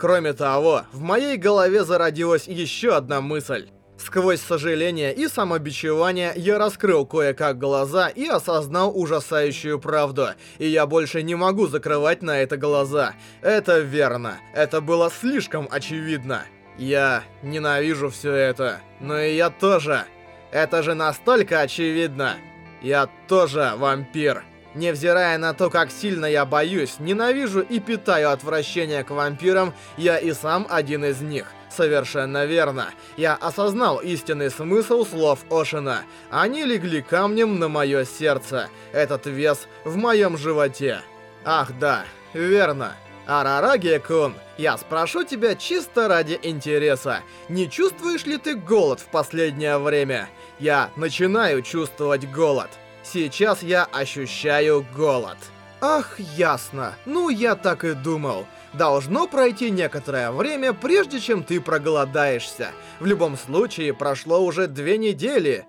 Кроме того, в моей голове зародилась еще одна мысль. Сквозь сожаление и самобичевание я раскрыл кое-как глаза и осознал ужасающую правду. И я больше не могу закрывать на это глаза. Это верно. Это было слишком очевидно. Я ненавижу все это. Но и я тоже. Это же настолько очевидно. Я тоже вампир. Невзирая на то, как сильно я боюсь, ненавижу и питаю отвращение к вампирам, я и сам один из них. Совершенно верно. Я осознал истинный смысл слов Ошина. Они легли камнем на мое сердце. Этот вес в моем животе. Ах да, верно. Арараги-кун, я спрошу тебя чисто ради интереса. Не чувствуешь ли ты голод в последнее время? Я начинаю чувствовать голод. Сейчас я ощущаю голод. Ах, ясно. Ну, я так и думал. Должно пройти некоторое время, прежде чем ты проголодаешься. В любом случае, прошло уже две недели.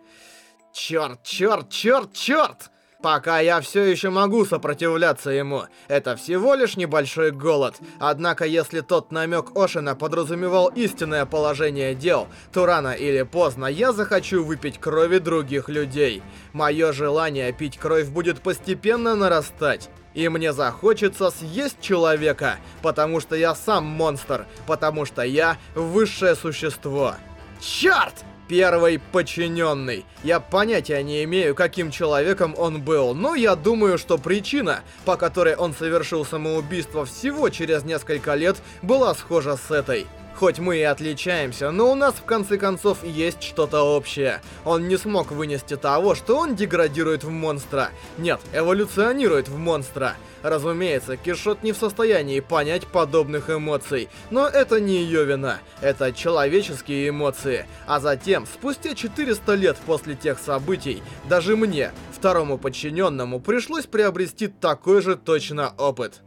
Черт, черт, черт, черт! Пока я все еще могу сопротивляться ему. Это всего лишь небольшой голод. Однако, если тот намек Ошина подразумевал истинное положение дел, то рано или поздно я захочу выпить крови других людей. Мое желание пить кровь будет постепенно нарастать. И мне захочется съесть человека, потому что я сам монстр, потому что я высшее существо. Черт! Первый подчиненный. Я понятия не имею, каким человеком он был, но я думаю, что причина, по которой он совершил самоубийство всего через несколько лет, была схожа с этой. Хоть мы и отличаемся, но у нас в конце концов есть что-то общее. Он не смог вынести того, что он деградирует в монстра. Нет, эволюционирует в монстра. Разумеется, Кишот не в состоянии понять подобных эмоций, но это не ее вина. Это человеческие эмоции. А затем, спустя 400 лет после тех событий, даже мне, второму подчиненному, пришлось приобрести такой же точно опыт.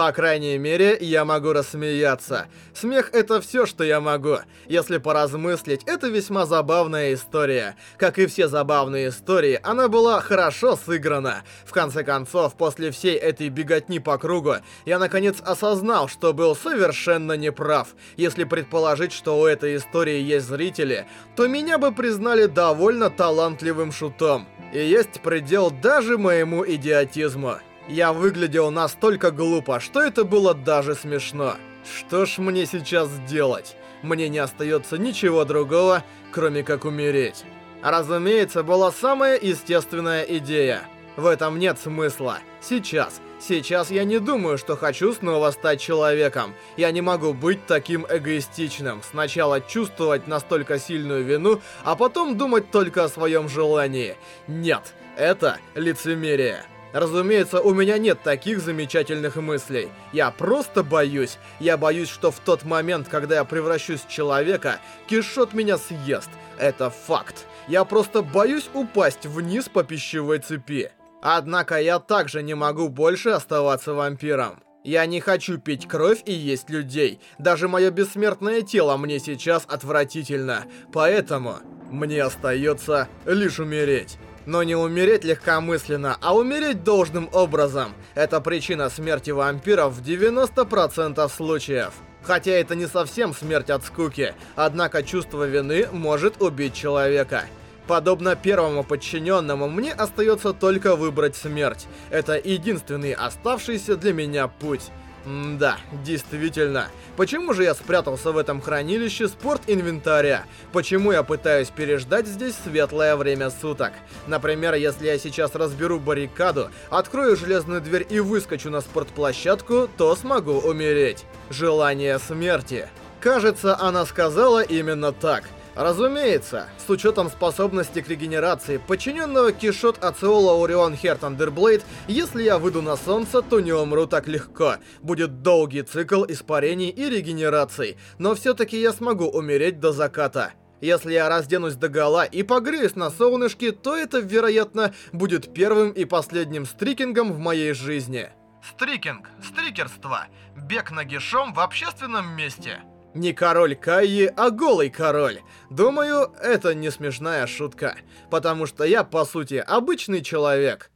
По крайней мере, я могу рассмеяться. Смех — это все, что я могу. Если поразмыслить, это весьма забавная история. Как и все забавные истории, она была хорошо сыграна. В конце концов, после всей этой беготни по кругу, я наконец осознал, что был совершенно неправ. Если предположить, что у этой истории есть зрители, то меня бы признали довольно талантливым шутом. И есть предел даже моему идиотизму. Я выглядел настолько глупо, что это было даже смешно. Что ж мне сейчас делать? Мне не остается ничего другого, кроме как умереть. Разумеется, была самая естественная идея. В этом нет смысла. Сейчас. Сейчас я не думаю, что хочу снова стать человеком. Я не могу быть таким эгоистичным. Сначала чувствовать настолько сильную вину, а потом думать только о своем желании. Нет, это лицемерие. Разумеется, у меня нет таких замечательных мыслей. Я просто боюсь. Я боюсь, что в тот момент, когда я превращусь в человека, Кишот меня съест. Это факт. Я просто боюсь упасть вниз по пищевой цепи. Однако я также не могу больше оставаться вампиром. Я не хочу пить кровь и есть людей. Даже мое бессмертное тело мне сейчас отвратительно. Поэтому мне остается лишь умереть. Но не умереть легкомысленно, а умереть должным образом. Это причина смерти вампиров в 90% случаев. Хотя это не совсем смерть от скуки, однако чувство вины может убить человека. Подобно первому подчиненному, мне остается только выбрать смерть. Это единственный оставшийся для меня путь. Да, действительно. Почему же я спрятался в этом хранилище спорт-инвентаря? Почему я пытаюсь переждать здесь светлое время суток? Например, если я сейчас разберу баррикаду, открою железную дверь и выскочу на спортплощадку, то смогу умереть. Желание смерти. Кажется, она сказала именно так. Разумеется, с учетом способности к регенерации подчиненного Кишот Ациола Орион Хер Тандерблейд, если я выйду на солнце, то не умру так легко. Будет долгий цикл испарений и регенераций, но все-таки я смогу умереть до заката. Если я разденусь до гола и погреюсь на солнышке, то это, вероятно, будет первым и последним стрикингом в моей жизни. Стрикинг, стрикерство, бег нагишом в общественном месте. Не король Кайи, а голый король. Думаю, это не смешная шутка. Потому что я, по сути, обычный человек.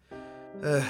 Эх,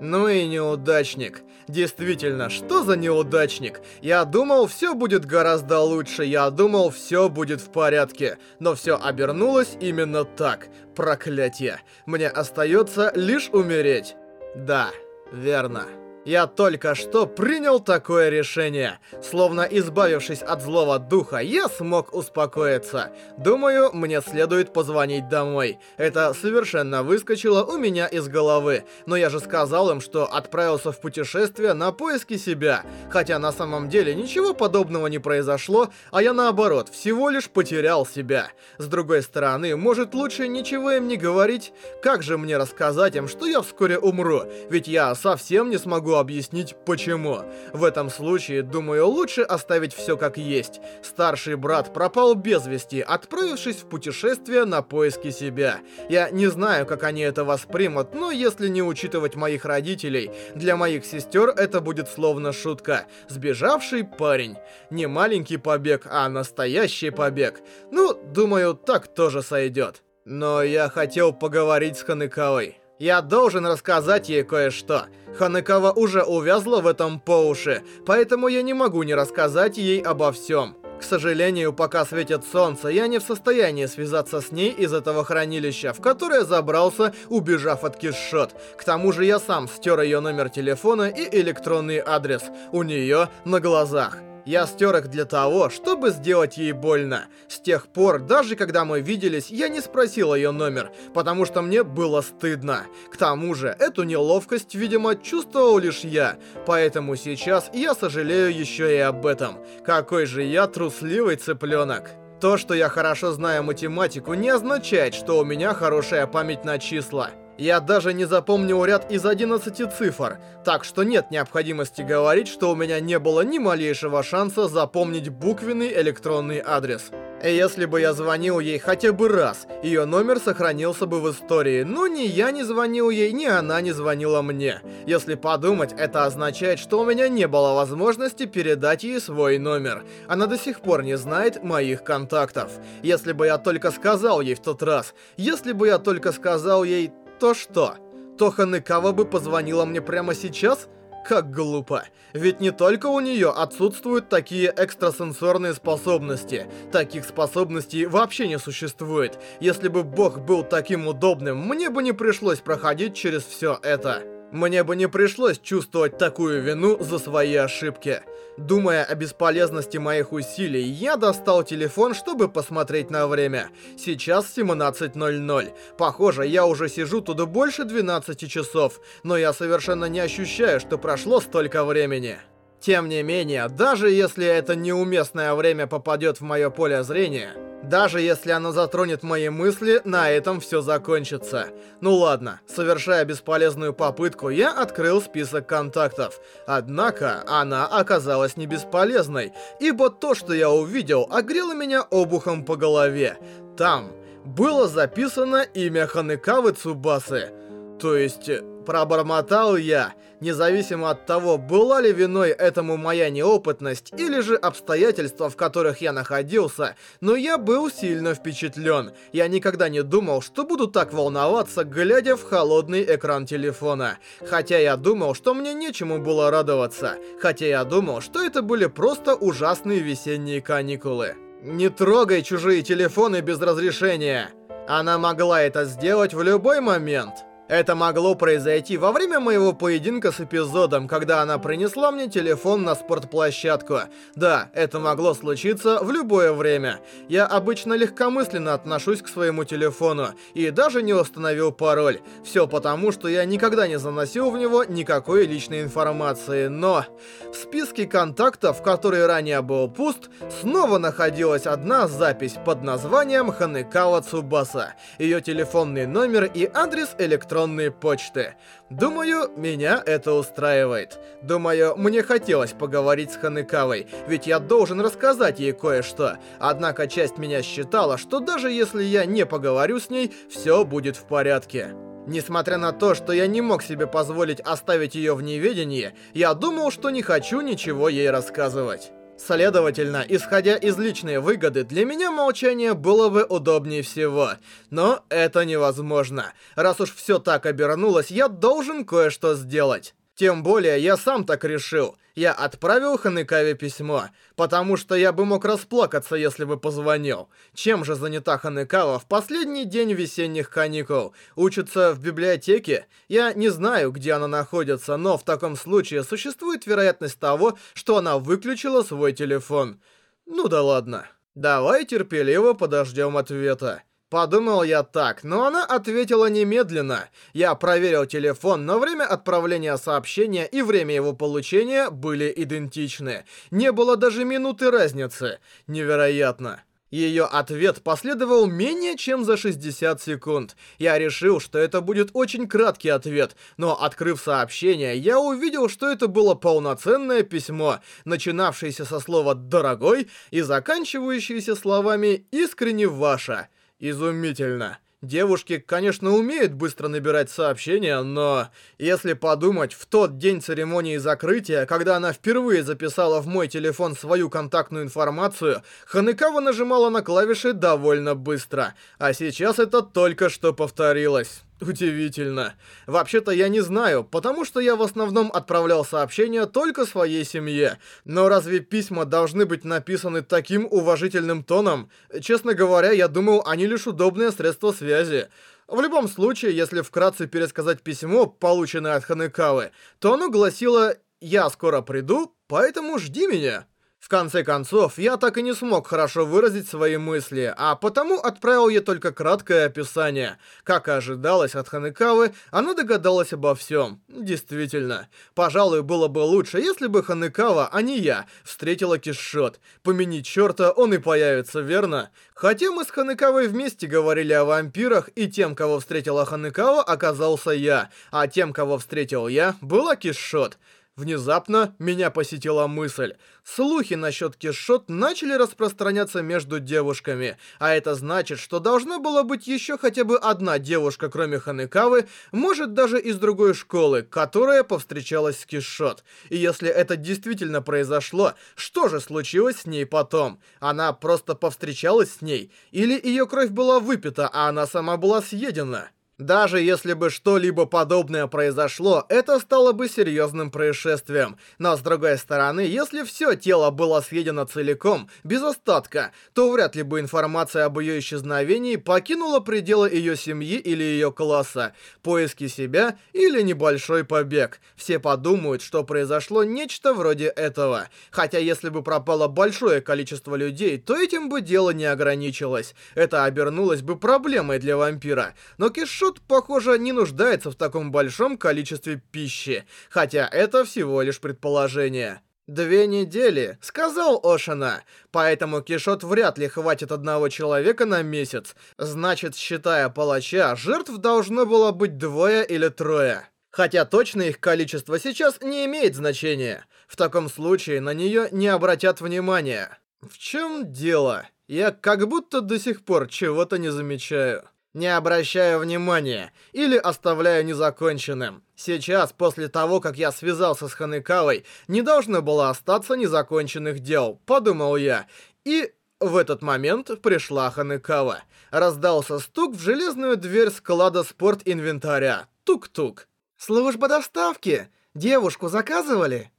ну и неудачник. Действительно, что за неудачник? Я думал, все будет гораздо лучше, я думал, все будет в порядке. Но все обернулось именно так. Проклятие. Мне остается лишь умереть. Да, верно. Я только что принял такое решение. Словно избавившись от злого духа, я смог успокоиться. Думаю, мне следует позвонить домой. Это совершенно выскочило у меня из головы. Но я же сказал им, что отправился в путешествие на поиски себя. Хотя на самом деле ничего подобного не произошло, а я наоборот, всего лишь потерял себя. С другой стороны, может лучше ничего им не говорить? Как же мне рассказать им, что я вскоре умру? Ведь я совсем не смогу объяснить почему. В этом случае, думаю, лучше оставить все как есть. Старший брат пропал без вести, отправившись в путешествие на поиски себя. Я не знаю, как они это воспримут, но если не учитывать моих родителей, для моих сестер это будет словно шутка. Сбежавший парень. Не маленький побег, а настоящий побег. Ну, думаю, так тоже сойдет. Но я хотел поговорить с Ханекавой. Я должен рассказать ей кое-что. Ханекава уже увязла в этом по уши, поэтому я не могу не рассказать ей обо всем. К сожалению, пока светит солнце, я не в состоянии связаться с ней из этого хранилища, в которое забрался, убежав от Кишот. К тому же я сам стер ее номер телефона и электронный адрес у нее на глазах. Я стер их для того, чтобы сделать ей больно. С тех пор, даже когда мы виделись, я не спросил ее номер, потому что мне было стыдно. К тому же, эту неловкость, видимо, чувствовал лишь я. Поэтому сейчас я сожалею еще и об этом. Какой же я трусливый цыпленок. То, что я хорошо знаю математику, не означает, что у меня хорошая память на числа. Я даже не запомнил ряд из 11 цифр, так что нет необходимости говорить, что у меня не было ни малейшего шанса запомнить буквенный электронный адрес. Если бы я звонил ей хотя бы раз, ее номер сохранился бы в истории, но ни я не звонил ей, ни она не звонила мне. Если подумать, это означает, что у меня не было возможности передать ей свой номер. Она до сих пор не знает моих контактов. Если бы я только сказал ей в тот раз, если бы я только сказал ей то что? То Ханекава бы позвонила мне прямо сейчас? Как глупо. Ведь не только у нее отсутствуют такие экстрасенсорные способности. Таких способностей вообще не существует. Если бы Бог был таким удобным, мне бы не пришлось проходить через все это. Мне бы не пришлось чувствовать такую вину за свои ошибки. Думая о бесполезности моих усилий, я достал телефон, чтобы посмотреть на время. Сейчас 17.00. Похоже, я уже сижу туда больше 12 часов, но я совершенно не ощущаю, что прошло столько времени. Тем не менее, даже если это неуместное время попадет в мое поле зрения, даже если оно затронет мои мысли, на этом все закончится. Ну ладно, совершая бесполезную попытку, я открыл список контактов. Однако, она оказалась не бесполезной, ибо то, что я увидел, огрело меня обухом по голове. Там было записано имя Ханекавы Цубасы. То есть, пробормотал я, независимо от того, была ли виной этому моя неопытность или же обстоятельства, в которых я находился, но я был сильно впечатлен. Я никогда не думал, что буду так волноваться, глядя в холодный экран телефона. Хотя я думал, что мне нечему было радоваться. Хотя я думал, что это были просто ужасные весенние каникулы. Не трогай чужие телефоны без разрешения. Она могла это сделать в любой момент. Это могло произойти во время моего поединка с эпизодом, когда она принесла мне телефон на спортплощадку. Да, это могло случиться в любое время. Я обычно легкомысленно отношусь к своему телефону и даже не установил пароль. Все потому, что я никогда не заносил в него никакой личной информации, но... В списке контактов, который ранее был пуст, снова находилась одна запись под названием Ханекава Цубаса. Ее телефонный номер и адрес электронной электронные почты. Думаю, меня это устраивает. Думаю, мне хотелось поговорить с Ханекавой, ведь я должен рассказать ей кое-что. Однако часть меня считала, что даже если я не поговорю с ней, все будет в порядке. Несмотря на то, что я не мог себе позволить оставить ее в неведении, я думал, что не хочу ничего ей рассказывать. Следовательно, исходя из личной выгоды, для меня молчание было бы удобнее всего. Но это невозможно. Раз уж все так обернулось, я должен кое-что сделать. Тем более, я сам так решил. Я отправил Ханекаве письмо, потому что я бы мог расплакаться, если бы позвонил. Чем же занята Ханекава в последний день весенних каникул? Учится в библиотеке? Я не знаю, где она находится, но в таком случае существует вероятность того, что она выключила свой телефон. Ну да ладно. Давай терпеливо подождем ответа. Подумал я так, но она ответила немедленно. Я проверил телефон, но время отправления сообщения и время его получения были идентичны. Не было даже минуты разницы. Невероятно. Ее ответ последовал менее чем за 60 секунд. Я решил, что это будет очень краткий ответ, но открыв сообщение, я увидел, что это было полноценное письмо, начинавшееся со слова «дорогой» и заканчивающееся словами «искренне ваша». Изумительно. Девушки, конечно, умеют быстро набирать сообщения, но... Если подумать, в тот день церемонии закрытия, когда она впервые записала в мой телефон свою контактную информацию, Ханекава нажимала на клавиши довольно быстро. А сейчас это только что повторилось. Удивительно. Вообще-то я не знаю, потому что я в основном отправлял сообщения только своей семье. Но разве письма должны быть написаны таким уважительным тоном? Честно говоря, я думал, они лишь удобное средство связи. В любом случае, если вкратце пересказать письмо, полученное от Ханекавы, то оно гласило «Я скоро приду, поэтому жди меня». В конце концов, я так и не смог хорошо выразить свои мысли, а потому отправил ей только краткое описание. Как и ожидалось от Ханекавы, она догадалась обо всем. Действительно. Пожалуй, было бы лучше, если бы Ханекава, а не я, встретила Кишот. Помяни черта, он и появится, верно? Хотя мы с Ханекавой вместе говорили о вампирах, и тем, кого встретила Ханекава, оказался я, а тем, кого встретил я, была Кишот. Внезапно меня посетила мысль. Слухи насчет Кишот начали распространяться между девушками, а это значит, что должна была быть еще хотя бы одна девушка, кроме Ханекавы, может даже из другой школы, которая повстречалась с Кишот. И если это действительно произошло, что же случилось с ней потом? Она просто повстречалась с ней? Или ее кровь была выпита, а она сама была съедена? Даже если бы что-либо подобное произошло, это стало бы серьезным происшествием. Но с другой стороны, если все тело было съедено целиком, без остатка, то вряд ли бы информация об ее исчезновении покинула пределы ее семьи или ее класса, поиски себя или небольшой побег. Все подумают, что произошло нечто вроде этого. Хотя если бы пропало большое количество людей, то этим бы дело не ограничилось. Это обернулось бы проблемой для вампира. Но Кишо Шут, похоже, не нуждается в таком большом количестве пищи, хотя это всего лишь предположение. «Две недели», — сказал Ошина. Поэтому Кишот вряд ли хватит одного человека на месяц. Значит, считая палача, жертв должно было быть двое или трое. Хотя точное их количество сейчас не имеет значения. В таком случае на нее не обратят внимания. В чем дело? Я как будто до сих пор чего-то не замечаю не обращаю внимания или оставляю незаконченным. Сейчас, после того, как я связался с Ханекавой, не должно было остаться незаконченных дел, подумал я. И в этот момент пришла Ханекава. Раздался стук в железную дверь склада спорт-инвентаря. Тук-тук. «Служба доставки! Девушку заказывали?»